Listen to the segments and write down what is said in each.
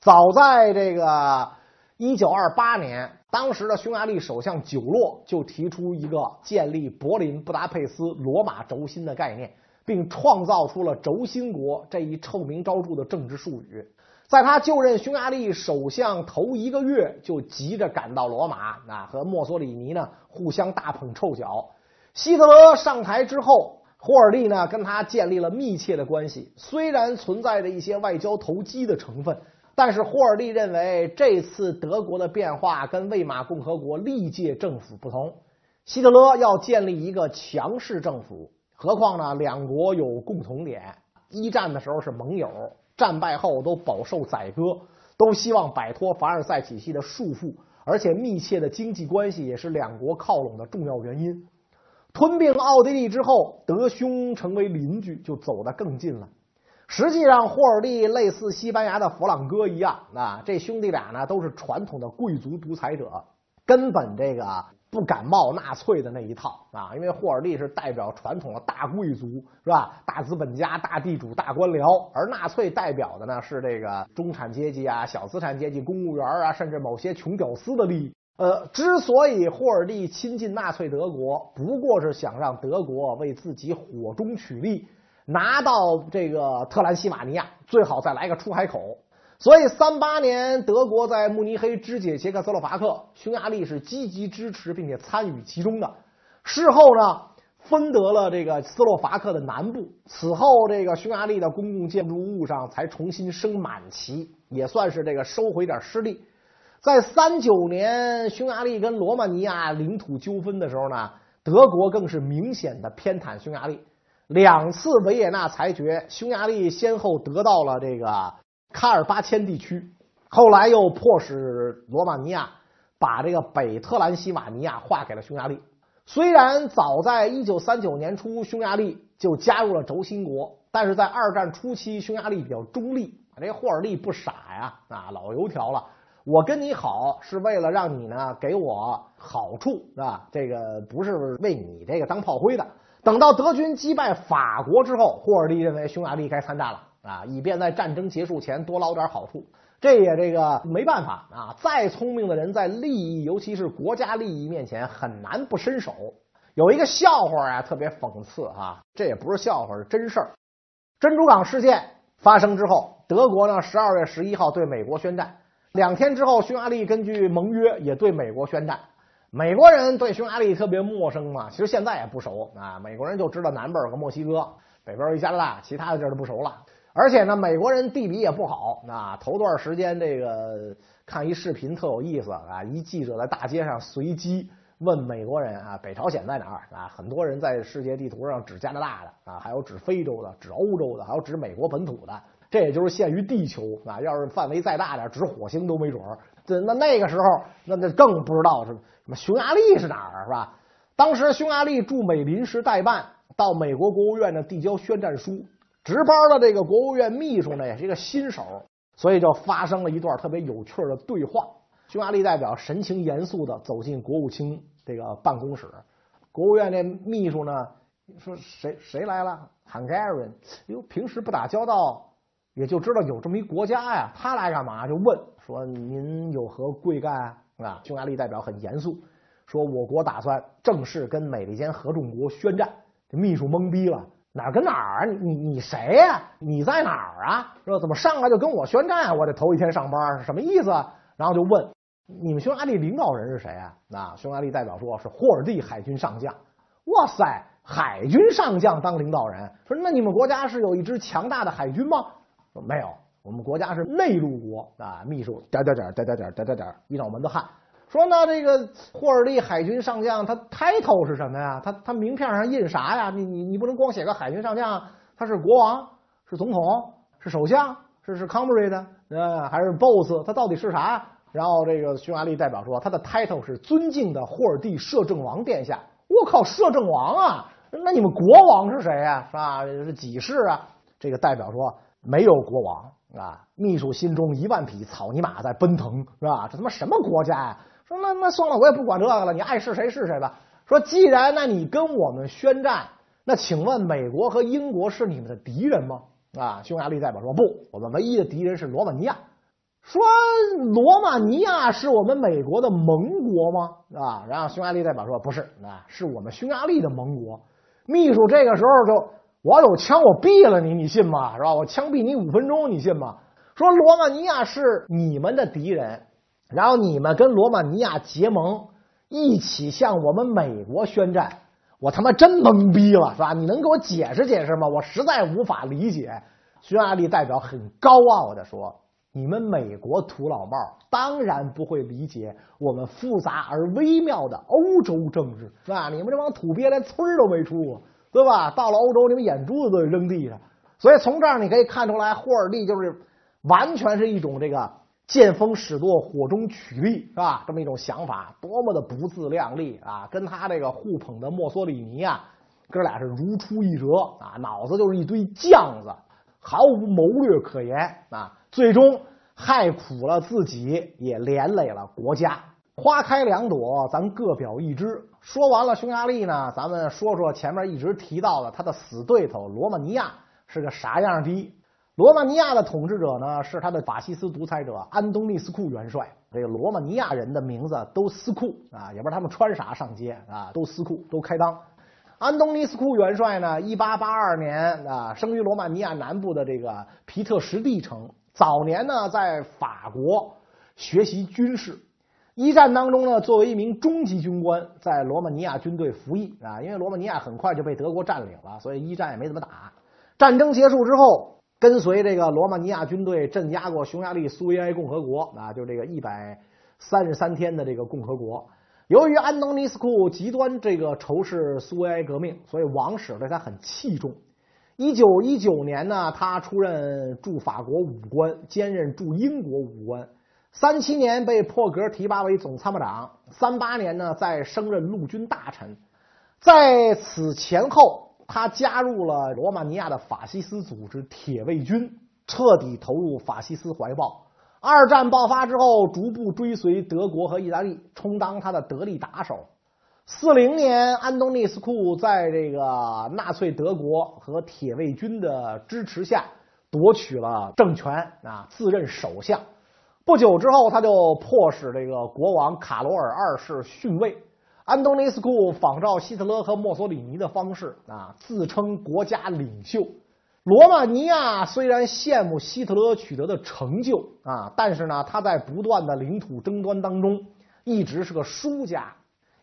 早在这个一九二八年，当时的匈牙利首相久洛就提出一个建立柏林、布达佩斯、罗马轴心的概念，并创造出了轴心国这一臭名昭著的政治术语。在他就任匈牙利首相头一个月，就急着赶到罗马啊，和墨索里尼呢互相大捧臭脚。希特勒上台之后，霍尔利呢跟他建立了密切的关系，虽然存在着一些外交投机的成分。但是霍尔利认为，这次德国的变化跟魏玛共和国历届政府不同。希特勒要建立一个强势政府，何况呢，两国有共同点：一战的时候是盟友，战败后都饱受宰割，都希望摆脱凡尔赛体系的束缚，而且密切的经济关系也是两国靠拢的重要原因。吞并奥地利之后，德匈成为邻居，就走得更近了。实际上，霍尔利类似西班牙的弗朗哥一样啊，这兄弟俩呢都是传统的贵族独裁者，根本这个不感冒纳粹的那一套啊。因为霍尔利是代表传统的大贵族，是吧？大资本家、大地主、大官僚，而纳粹代表的呢是这个中产阶级啊、小资产阶级、公务员啊，甚至某些穷屌丝的利益。呃，之所以霍尔利亲近纳粹德国，不过是想让德国为自己火中取栗。拿到这个特兰西瓦尼亚，最好再来个出海口。所以，三八年德国在慕尼黑肢解捷克斯洛伐克，匈牙利是积极支持并且参与其中的。事后呢，分得了这个斯洛伐克的南部。此后，这个匈牙利的公共建筑物上才重新升满旗，也算是这个收回点失利。在三九年，匈牙利跟罗马尼亚领土纠纷的时候呢，德国更是明显的偏袒匈牙利。两次维也纳裁决，匈牙利先后得到了这个卡尔巴阡地区，后来又迫使罗马尼亚把这个北特兰西瓦尼亚划给了匈牙利。虽然早在一九三九年初，匈牙利就加入了轴心国，但是在二战初期，匈牙利比较中立。这霍尔利不傻呀，啊，老油条了。我跟你好是为了让你呢给我好处啊，这个不是为你这个当炮灰的。等到德军击败法国之后，霍尔利认为匈牙利该参战了啊，以便在战争结束前多捞点好处。这也这个没办法啊，再聪明的人在利益，尤其是国家利益面前，很难不伸手。有一个笑话啊，特别讽刺啊，这也不是笑话，是真事儿。珍珠港事件发生之后，德国呢十二月十一号对美国宣战，两天之后，匈牙利根据盟约也对美国宣战。美国人对匈牙利特别陌生嘛，其实现在也不熟啊。美国人就知道南边有个墨西哥，北边有加拿大，其他的地儿都不熟了。而且呢，美国人地理也不好啊。头段时间这个看一视频特有意思啊，一记者在大街上随机问美国人啊，北朝鲜在哪儿啊？很多人在世界地图上指加拿大的啊，还有指非洲的、指欧洲的，还有指美国本土的。这也就是限于地球啊，要是范围再大点，指火星都没准儿。那那个时候，那那更不知道是什么匈牙利是哪儿是吧？当时匈牙利驻美临时代办到美国国务院呢递交宣战书，值班的这个国务院秘书呢也是一个新手，所以就发生了一段特别有趣的对话。匈牙利代表神情严肃的走进国务卿这个办公室，国务院这秘书呢说谁谁来了？Hungarian，哟，平时不打交道。也就知道有这么一国家呀，他来干嘛？就问说：“您有何贵干？”啊，匈牙利代表很严肃说：“我国打算正式跟美利坚合众国宣战。”这秘书懵逼了：“哪跟哪儿啊？你你你谁呀？你在哪儿啊？说怎么上来就跟我宣战？我这头一天上班是什么意思？”然后就问：“你们匈牙利领导人是谁啊？”啊，匈牙利代表说是霍尔蒂海军上将。哇塞，海军上将当领导人？说那你们国家是有一支强大的海军吗？说没有，我们国家是内陆国啊。秘书点点点点点点点点点一脑门子汗。说那这个霍尔利海军上将，他 title 是什么呀？他他名片上印啥呀？你你你不能光写个海军上将，他是国王，是总统，是首相，是是 comrade 呃还是 boss？他到底是啥？然后这个匈牙利代表说，他的 title 是尊敬的霍尔蒂摄政王殿下。我靠，摄政王啊？那你们国王是谁呀？是吧？是几世啊？这个代表说。没有国王啊！秘书心中一万匹草泥马在奔腾，是吧？这他妈什么国家呀？说那那算了，我也不管这个了，你爱是谁是谁吧。说既然那你跟我们宣战，那请问美国和英国是你们的敌人吗？啊！匈牙利代表说不，我们唯一的敌人是罗马尼亚。说罗马尼亚是我们美国的盟国吗？啊，然后匈牙利代表说不是，啊，是我们匈牙利的盟国。秘书这个时候就，我有枪，我毙了你，你信吗？是吧？我枪毙你五分钟，你信吗？说罗马尼亚是你们的敌人，然后你们跟罗马尼亚结盟，一起向我们美国宣战，我他妈真懵逼了，是吧？你能给我解释解释吗？我实在无法理解。匈牙利代表很高傲的说。你们美国土老帽当然不会理解我们复杂而微妙的欧洲政治，是吧？你们这帮土鳖连村都没出过，对吧？到了欧洲，你们眼珠子都扔地上。所以从这儿你可以看出来，霍尔蒂就是完全是一种这个见风使舵、火中取栗，是吧？这么一种想法，多么的不自量力啊！跟他这个互捧的墨索里尼啊，哥俩是如出一辙啊，脑子就是一堆酱子，毫无谋略可言啊。最终害苦了自己，也连累了国家。花开两朵，咱各表一枝。说完了匈牙利呢，咱们说说前面一直提到的他的死对头罗马尼亚是个啥样的？罗马尼亚的统治者呢，是他的法西斯独裁者安东尼斯库元帅。这个罗马尼亚人的名字都斯库啊，也不知道他们穿啥上街啊，都斯库，都开裆。安东尼斯库元帅呢，一八八二年啊，生于罗马尼亚南部的这个皮特什蒂城。早年呢，在法国学习军事，一战当中呢，作为一名中级军官，在罗马尼亚军队服役啊。因为罗马尼亚很快就被德国占领了，所以一战也没怎么打。战争结束之后，跟随这个罗马尼亚军队镇压过匈牙利苏维埃共和国啊，就这个一百三十三天的这个共和国。由于安东尼斯库极端这个仇视苏维埃革命，所以王室对他很器重。一九一九年呢，他出任驻法国武官，兼任驻英国武官。三七年被破格提拔为总参谋长。三八年呢，再升任陆军大臣。在此前后，他加入了罗马尼亚的法西斯组织铁卫军，彻底投入法西斯怀抱。二战爆发之后，逐步追随德国和意大利，充当他的得力打手。四零年，安东尼斯库在这个纳粹德国和铁卫军的支持下夺取了政权啊，自任首相。不久之后，他就迫使这个国王卡罗尔二世逊位。安东尼斯库仿照希特勒和墨索里尼的方式啊，自称国家领袖。罗马尼亚虽然羡慕希特勒取得的成就啊，但是呢，他在不断的领土争端当中一直是个输家。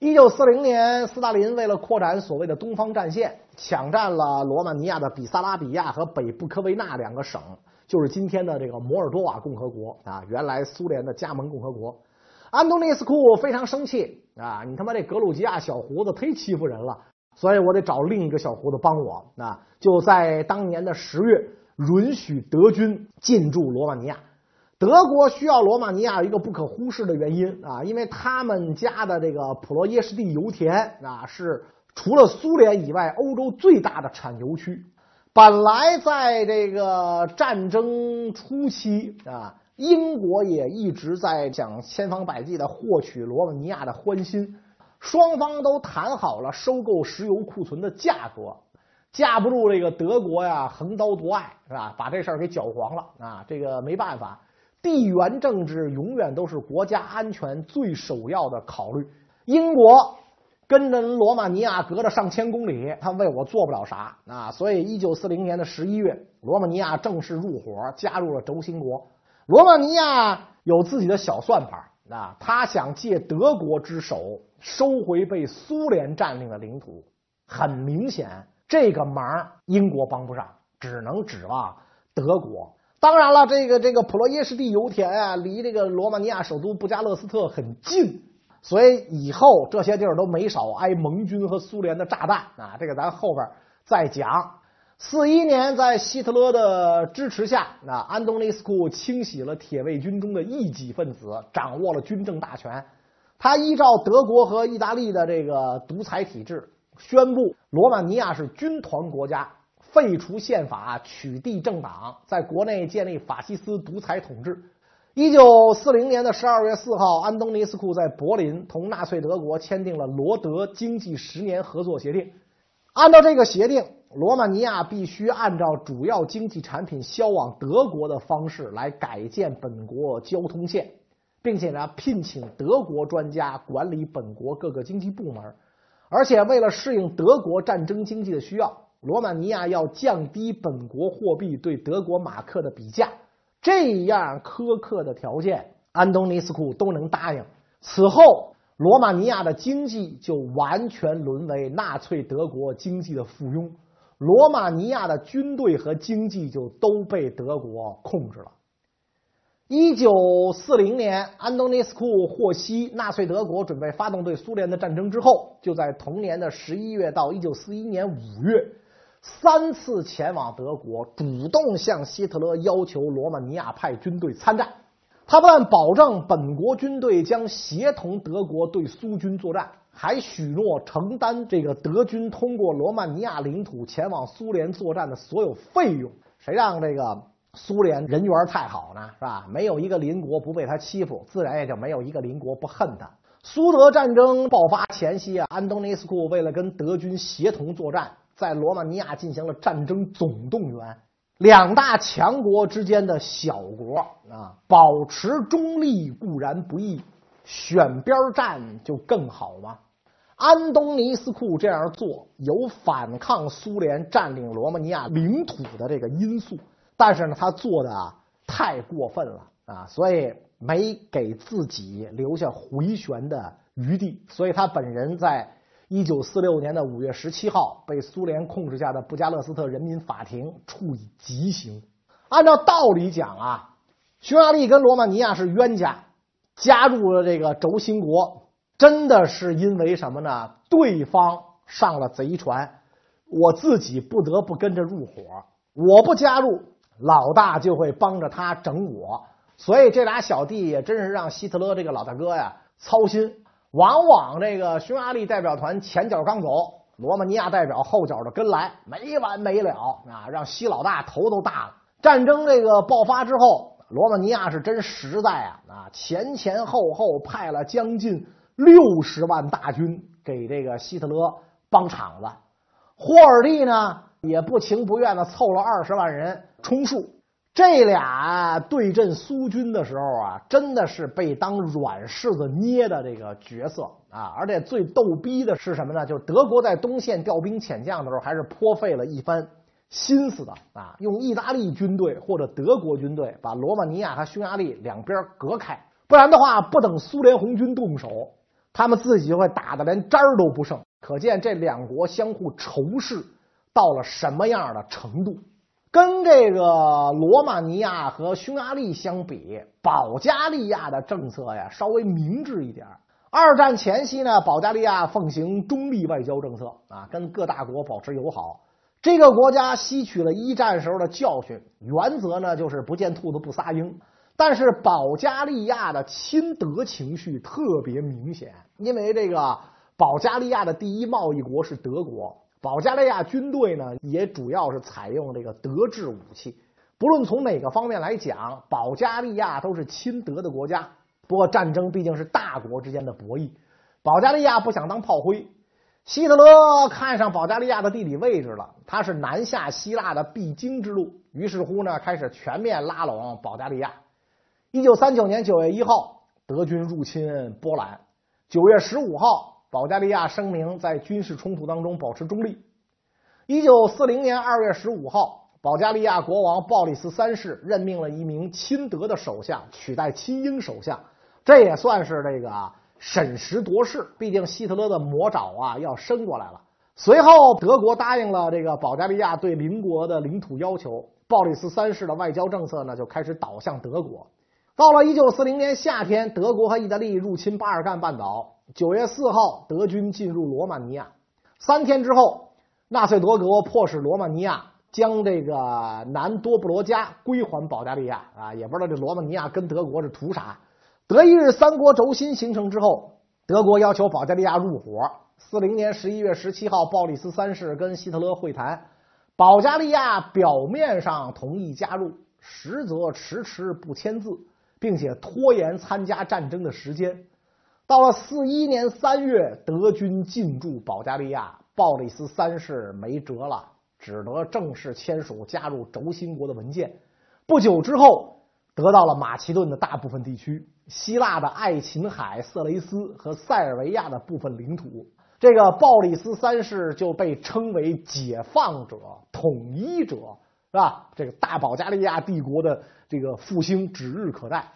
一九四零年，斯大林为了扩展所谓的东方战线，抢占了罗马尼亚的比萨拉比亚和北部科维纳两个省，就是今天的这个摩尔多瓦共和国啊，原来苏联的加盟共和国。安东尼斯库非常生气啊，你他妈这格鲁吉亚小胡子忒欺负人了，所以我得找另一个小胡子帮我啊！就在当年的十月，允许德军进驻罗马尼亚。德国需要罗马尼亚一个不可忽视的原因啊，因为他们家的这个普罗耶什蒂油田啊，是除了苏联以外欧洲最大的产油区。本来在这个战争初期啊，英国也一直在想千方百计的获取罗马尼亚的欢心，双方都谈好了收购石油库存的价格，架不住这个德国呀横刀夺爱是吧？把这事儿给搅黄了啊，这个没办法。地缘政治永远都是国家安全最首要的考虑。英国跟着罗马尼亚隔着上千公里，他为我做不了啥啊！所以，一九四零年的十一月，罗马尼亚正式入伙，加入了轴心国。罗马尼亚有自己的小算盘啊，他想借德国之手收回被苏联占领的领土。很明显，这个忙英国帮不上，只能指望德国。当然了，这个这个普罗耶什蒂油田啊，离这个罗马尼亚首都布加勒斯特很近，所以以后这些地儿都没少挨盟军和苏联的炸弹啊。这个咱后边再讲。四一年，在希特勒的支持下，那安东尼斯库清洗了铁卫军中的异己分子，掌握了军政大权。他依照德国和意大利的这个独裁体制，宣布罗马尼亚是军团国家。废除宪法，取缔政党，在国内建立法西斯独裁统治。一九四零年的十二月四号，安东尼斯库在柏林同纳粹德国签订了罗德经济十年合作协定。按照这个协定，罗马尼亚必须按照主要经济产品销往德国的方式来改建本国交通线，并且呢，聘请德国专家管理本国各个经济部门。而且为了适应德国战争经济的需要，罗马尼亚要降低本国货币对德国马克的比价。这样苛刻的条件，安东尼斯库都能答应。此后，罗马尼亚的经济就完全沦为纳粹德国经济的附庸，罗马尼亚的军队和经济就都被德国控制了。一九四零年，安东尼斯库获悉纳粹德国准备发动对苏联的战争之后，就在同年的十一月到一九四一年五月，三次前往德国，主动向希特勒要求罗马尼亚派军队参战。他不但保证本国军队将协同德国对苏军作战，还许诺承担这个德军通过罗马尼亚领土前往苏联作战的所有费用。谁让这个？苏联人缘太好呢，是吧？没有一个邻国不被他欺负，自然也就没有一个邻国不恨他。苏德战争爆发前夕啊，安东尼斯库为了跟德军协同作战，在罗马尼亚进行了战争总动员。两大强国之间的小国啊，保持中立固然不易，选边站就更好嘛。安东尼斯库这样做有反抗苏联占领罗马尼亚领土的这个因素。但是呢，他做的太过分了啊，所以没给自己留下回旋的余地，所以他本人在一九四六年的五月十七号被苏联控制下的布加勒斯特人民法庭处以极刑。按照道理讲啊，匈牙利跟罗马尼亚是冤家，加入了这个轴心国，真的是因为什么呢？对方上了贼船，我自己不得不跟着入伙，我不加入。老大就会帮着他整我，所以这俩小弟也真是让希特勒这个老大哥呀操心。往往这个匈牙利代表团前脚刚走，罗马尼亚代表后脚的跟来，没完没了啊，让希老大头都大了。战争这个爆发之后，罗马尼亚是真实在啊啊，前前后后派了将近六十万大军给这个希特勒帮场子。霍尔蒂呢也不情不愿的凑了二十万人。充数，这俩对阵苏军的时候啊，真的是被当软柿子捏的这个角色啊！而且最逗逼的是什么呢？就是德国在东线调兵遣将的时候，还是颇费了一番心思的啊！用意大利军队或者德国军队把罗马尼亚和匈牙利两边隔开，不然的话，不等苏联红军动手，他们自己就会打的连渣儿都不剩。可见这两国相互仇视到了什么样的程度。跟这个罗马尼亚和匈牙利相比，保加利亚的政策呀稍微明智一点。二战前夕呢，保加利亚奉行中立外交政策啊，跟各大国保持友好。这个国家吸取了一战时候的教训，原则呢就是不见兔子不撒鹰。但是保加利亚的亲德情绪特别明显，因为这个保加利亚的第一贸易国是德国。保加利亚军队呢，也主要是采用这个德制武器。不论从哪个方面来讲，保加利亚都是亲德的国家。不过战争毕竟是大国之间的博弈，保加利亚不想当炮灰。希特勒看上保加利亚的地理位置了，它是南下希腊的必经之路。于是乎呢，开始全面拉拢保加利亚。一九三九年九月一号，德军入侵波兰。九月十五号。保加利亚声明在军事冲突当中保持中立。一九四零年二月十五号，保加利亚国王鲍里斯三世任命了一名亲德的首相取代亲英首相，这也算是这个审时度势。毕竟希特勒的魔爪啊要伸过来了。随后，德国答应了这个保加利亚对邻国的领土要求，鲍里斯三世的外交政策呢就开始倒向德国。到了一九四零年夏天，德国和意大利入侵巴尔干半岛。九月四号，德军进入罗马尼亚。三天之后，纳粹德国迫使罗马尼亚将这个南多布罗加归还保加利亚。啊，也不知道这罗马尼亚跟德国是图啥。德意日三国轴心形成之后，德国要求保加利亚入伙。四零年十一月十七号，鲍里斯三世跟希特勒会谈，保加利亚表面上同意加入，实则迟迟不签字，并且拖延参加战争的时间。到了四一年三月，德军进驻保加利亚，鲍里斯三世没辙了，只得正式签署加入轴心国的文件。不久之后，得到了马其顿的大部分地区、希腊的爱琴海、色雷斯和塞尔维亚的部分领土。这个鲍里斯三世就被称为解放者、统一者，是吧？这个大保加利亚帝国的这个复兴指日可待。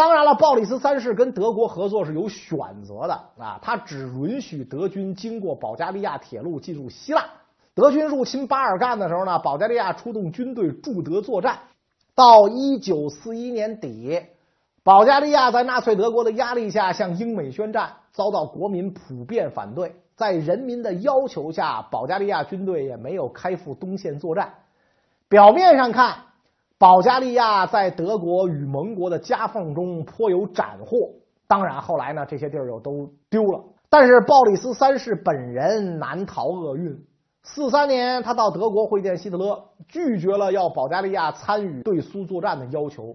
当然了，鲍里斯三世跟德国合作是有选择的啊，他只允许德军经过保加利亚铁路进入希腊。德军入侵巴尔干的时候呢，保加利亚出动军队驻德作战。到一九四一年底，保加利亚在纳粹德国的压力下向英美宣战，遭到国民普遍反对。在人民的要求下，保加利亚军队也没有开赴东线作战。表面上看。保加利亚在德国与盟国的夹缝中颇有斩获，当然后来呢，这些地儿又都丢了。但是鲍里斯三世本人难逃厄运。四三年，他到德国会见希特勒，拒绝了要保加利亚参与对苏作战的要求。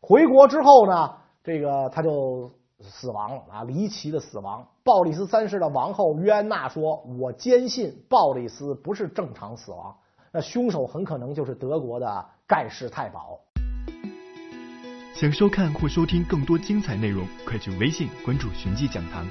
回国之后呢，这个他就死亡了啊，离奇的死亡。鲍里斯三世的王后约安娜说：“我坚信鲍里斯不是正常死亡，那凶手很可能就是德国的。”盖世太保。想收看或收听更多精彩内容，快去微信关注“寻迹讲堂”。